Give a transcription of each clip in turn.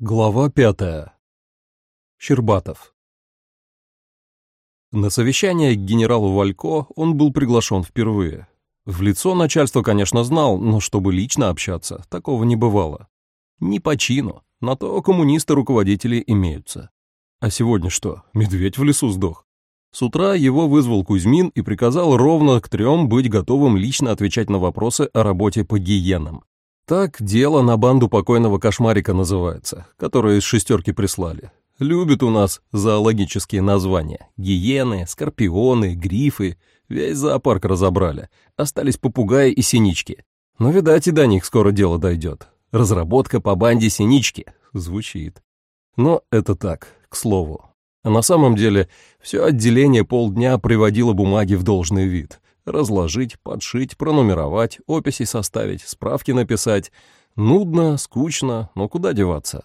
Глава пятая. Щербатов. На совещание к генералу Валько он был приглашен впервые. В лицо начальство, конечно, знал, но чтобы лично общаться, такого не бывало. Не по чину, на то коммунисты-руководители имеются. А сегодня что, медведь в лесу сдох? С утра его вызвал Кузьмин и приказал ровно к трем быть готовым лично отвечать на вопросы о работе по гиенам. Так дело на банду покойного кошмарика называется, которую из шестерки прислали. Любят у нас зоологические названия. Гиены, скорпионы, грифы. Весь зоопарк разобрали. Остались попугаи и синички. Но, видать, и до них скоро дело дойдет. Разработка по банде синички. Звучит. Но это так, к слову. А на самом деле, все отделение полдня приводило бумаги в должный вид — Разложить, подшить, пронумеровать, описи составить, справки написать. Нудно, скучно, но куда деваться?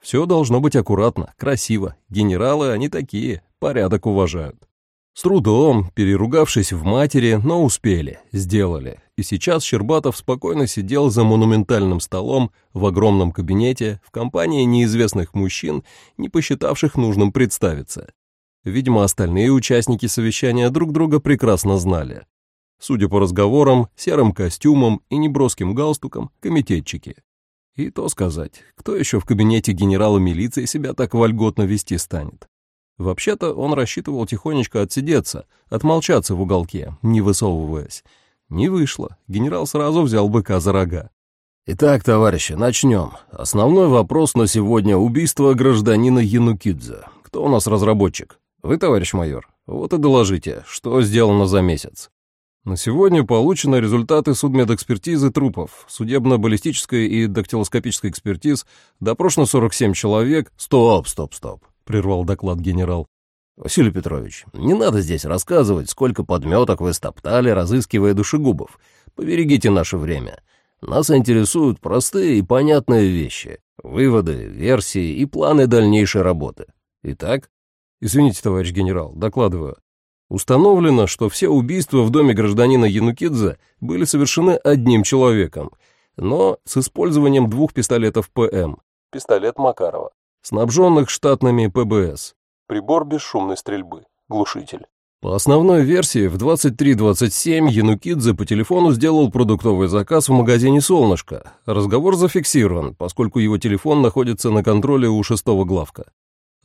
Все должно быть аккуратно, красиво. Генералы они такие, порядок уважают. С трудом, переругавшись в матери, но успели, сделали. И сейчас Щербатов спокойно сидел за монументальным столом в огромном кабинете в компании неизвестных мужчин, не посчитавших нужным представиться. Видимо, остальные участники совещания друг друга прекрасно знали. Судя по разговорам, серым костюмам и неброским галстукам, комитетчики. И то сказать, кто еще в кабинете генерала милиции себя так вольготно вести станет? Вообще-то он рассчитывал тихонечко отсидеться, отмолчаться в уголке, не высовываясь. Не вышло, генерал сразу взял быка за рога. «Итак, товарищи, начнем. Основной вопрос на сегодня — убийство гражданина Янукидзе. Кто у нас разработчик? Вы, товарищ майор? Вот и доложите, что сделано за месяц. На сегодня получены результаты судмедэкспертизы трупов, судебно-баллистической и дактилоскопической экспертиз, допрошено 47 человек. «Стоп, стоп, стоп», — прервал доклад генерал. «Василий Петрович, не надо здесь рассказывать, сколько подметок вы стоптали, разыскивая душегубов. Поберегите наше время. Нас интересуют простые и понятные вещи, выводы, версии и планы дальнейшей работы. Итак?» «Извините, товарищ генерал, докладываю. Установлено, что все убийства в доме гражданина Янукидзе были совершены одним человеком, но с использованием двух пистолетов ПМ, пистолет Макарова, снабженных штатными ПБС, прибор бесшумной стрельбы, глушитель. По основной версии, в 23.27 Янукидзе по телефону сделал продуктовый заказ в магазине «Солнышко». Разговор зафиксирован, поскольку его телефон находится на контроле у шестого главка.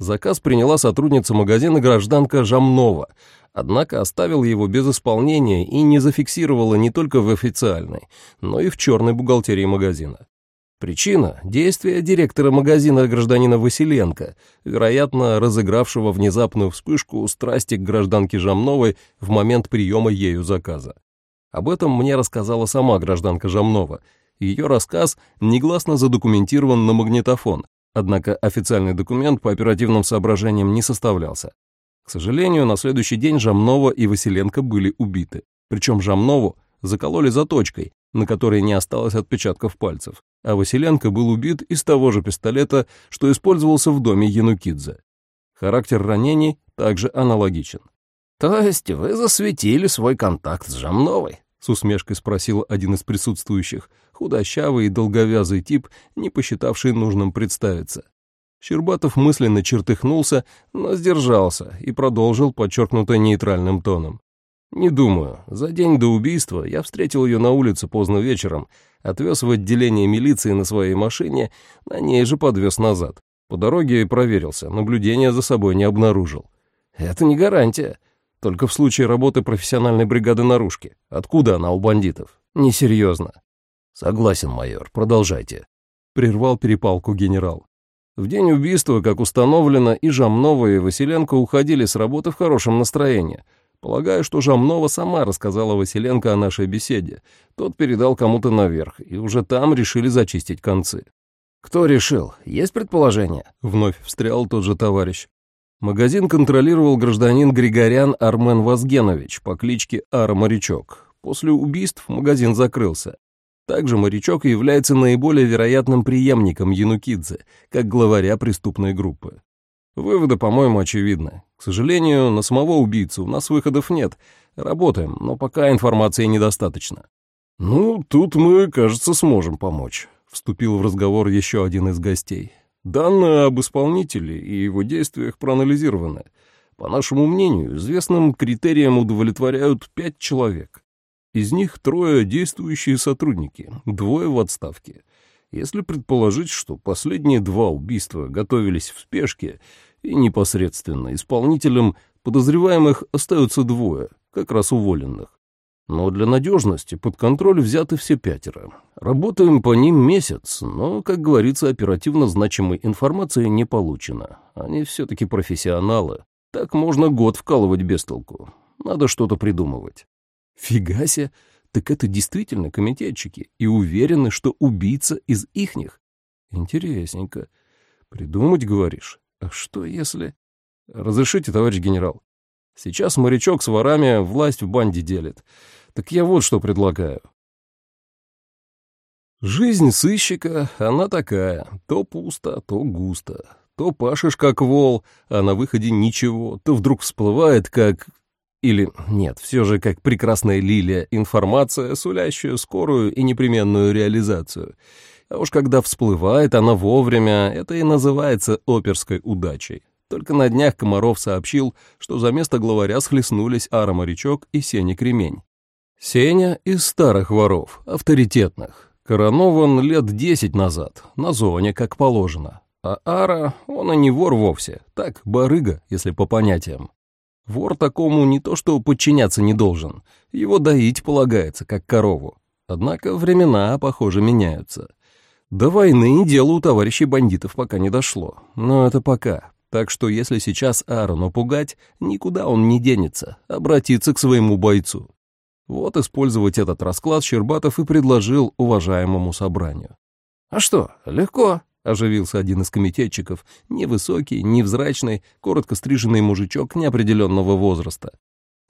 Заказ приняла сотрудница магазина гражданка Жамнова, однако оставила его без исполнения и не зафиксировала не только в официальной, но и в черной бухгалтерии магазина. Причина – действия директора магазина гражданина Василенко, вероятно, разыгравшего внезапную вспышку страсти к гражданке Жамновой в момент приема ею заказа. Об этом мне рассказала сама гражданка Жамнова. Ее рассказ негласно задокументирован на магнитофон, Однако официальный документ по оперативным соображениям не составлялся. К сожалению, на следующий день Жамнова и Василенко были убиты. Причем Жамнову закололи заточкой, на которой не осталось отпечатков пальцев, а Василенко был убит из того же пистолета, что использовался в доме Янукидзе. Характер ранений также аналогичен. «То есть вы засветили свой контакт с Жамновой?» — с усмешкой спросил один из присутствующих, худощавый и долговязый тип, не посчитавший нужным представиться. Щербатов мысленно чертыхнулся, но сдержался и продолжил подчеркнуто нейтральным тоном. «Не думаю. За день до убийства я встретил ее на улице поздно вечером, отвез в отделение милиции на своей машине, на ней же подвез назад. По дороге проверился, наблюдения за собой не обнаружил. Это не гарантия. Только в случае работы профессиональной бригады наружки. Откуда она у бандитов? Несерьезно. Согласен, майор, продолжайте. Прервал перепалку генерал. В день убийства, как установлено, и Жамнова, и Василенко уходили с работы в хорошем настроении. Полагаю, что Жамнова сама рассказала Василенко о нашей беседе. Тот передал кому-то наверх, и уже там решили зачистить концы. «Кто решил? Есть предположение?» Вновь встрял тот же товарищ. Магазин контролировал гражданин Григорян Армен Вазгенович по кличке Ара Морячок. После убийств магазин закрылся. Также Морячок является наиболее вероятным преемником Янукидзе, как главаря преступной группы. Выводы, по-моему, очевидны. К сожалению, на самого убийцу у нас выходов нет. Работаем, но пока информации недостаточно. «Ну, тут мы, кажется, сможем помочь», — вступил в разговор еще один из гостей. Данные об исполнителе и его действиях проанализированы. По нашему мнению, известным критериям удовлетворяют пять человек. Из них трое действующие сотрудники, двое в отставке. Если предположить, что последние два убийства готовились в спешке, и непосредственно исполнителем подозреваемых остаются двое, как раз уволенных. Но для надежности под контроль взяты все пятеро. Работаем по ним месяц, но, как говорится, оперативно значимой информации не получено. Они все-таки профессионалы. Так можно год вкалывать без толку. Надо что-то придумывать. Фига себе! Так это действительно комитетчики и уверены, что убийца из ихних. Интересненько. Придумать, говоришь? А что если... Разрешите, товарищ генерал. Сейчас морячок с ворами власть в банде делит. Так я вот что предлагаю. Жизнь сыщика, она такая. То пусто, то густо. То пашешь как вол, а на выходе ничего. То вдруг всплывает как... Или нет, все же как прекрасная лилия, информация, сулящая скорую и непременную реализацию. А уж когда всплывает она вовремя, это и называется оперской удачей. Только на днях Комаров сообщил, что за место главаря схлестнулись Ара Морячок и Сеня Кремень. Сеня из старых воров, авторитетных. Коронован лет десять назад, на зоне, как положено. А Ара, он и не вор вовсе, так, барыга, если по понятиям. Вор такому не то что подчиняться не должен, его доить полагается, как корову. Однако времена, похоже, меняются. До войны дело у товарищей бандитов пока не дошло, но это пока. Так что если сейчас Аарону пугать, никуда он не денется, обратиться к своему бойцу. Вот использовать этот расклад Щербатов и предложил уважаемому собранию. «А что, легко», — оживился один из комитетчиков, невысокий, невзрачный, коротко стриженный мужичок неопределенного возраста.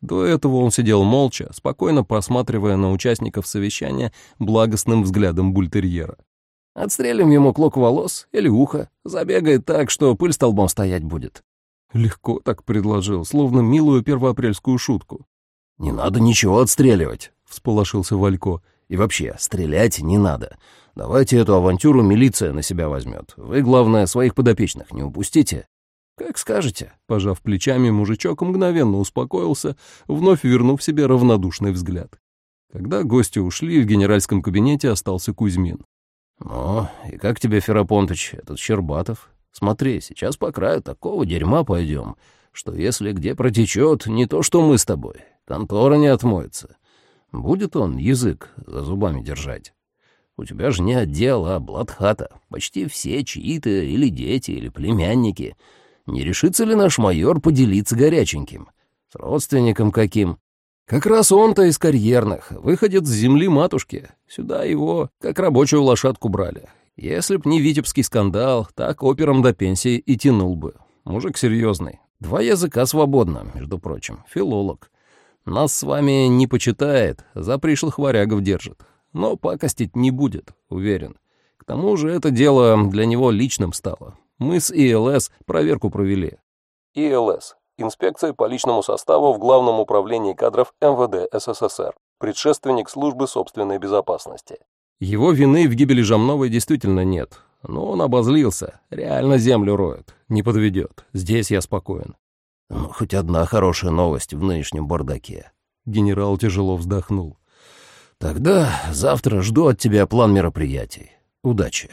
До этого он сидел молча, спокойно посматривая на участников совещания благостным взглядом бультерьера. Отстрелим ему клок волос или ухо, забегает так, что пыль столбом стоять будет». Легко так предложил, словно милую первоапрельскую шутку. «Не надо ничего отстреливать», — всполошился Валько. «И вообще, стрелять не надо. Давайте эту авантюру милиция на себя возьмет. Вы, главное, своих подопечных не упустите». «Как скажете», — пожав плечами, мужичок мгновенно успокоился, вновь вернув себе равнодушный взгляд. Когда гости ушли, в генеральском кабинете остался Кузьмин. «Ну, и как тебе, Ферапонтыч, этот Щербатов? Смотри, сейчас по краю такого дерьма пойдем, что если где протечет, не то что мы с тобой, контора не отмоется. Будет он язык за зубами держать. У тебя же не отдел, а блатхата. Почти все чьи-то или дети, или племянники. Не решится ли наш майор поделиться горяченьким? С родственником каким? Как раз он-то из карьерных, выходит с земли матушки. Сюда его, как рабочую лошадку, брали. Если б не витебский скандал, так опером до пенсии и тянул бы. Мужик серьезный. Два языка свободно, между прочим. Филолог. Нас с вами не почитает, за пришлых варягов держит. Но пакостить не будет, уверен. К тому же это дело для него личным стало. Мы с ИЛС проверку провели. ИЛС Инспекция по личному составу в Главном управлении кадров МВД СССР, предшественник службы собственной безопасности. Его вины в гибели Жамновой действительно нет, но он обозлился, реально землю роет, не подведет, здесь я спокоен. Ну, хоть одна хорошая новость в нынешнем бардаке. Генерал тяжело вздохнул. Тогда завтра жду от тебя план мероприятий. Удачи.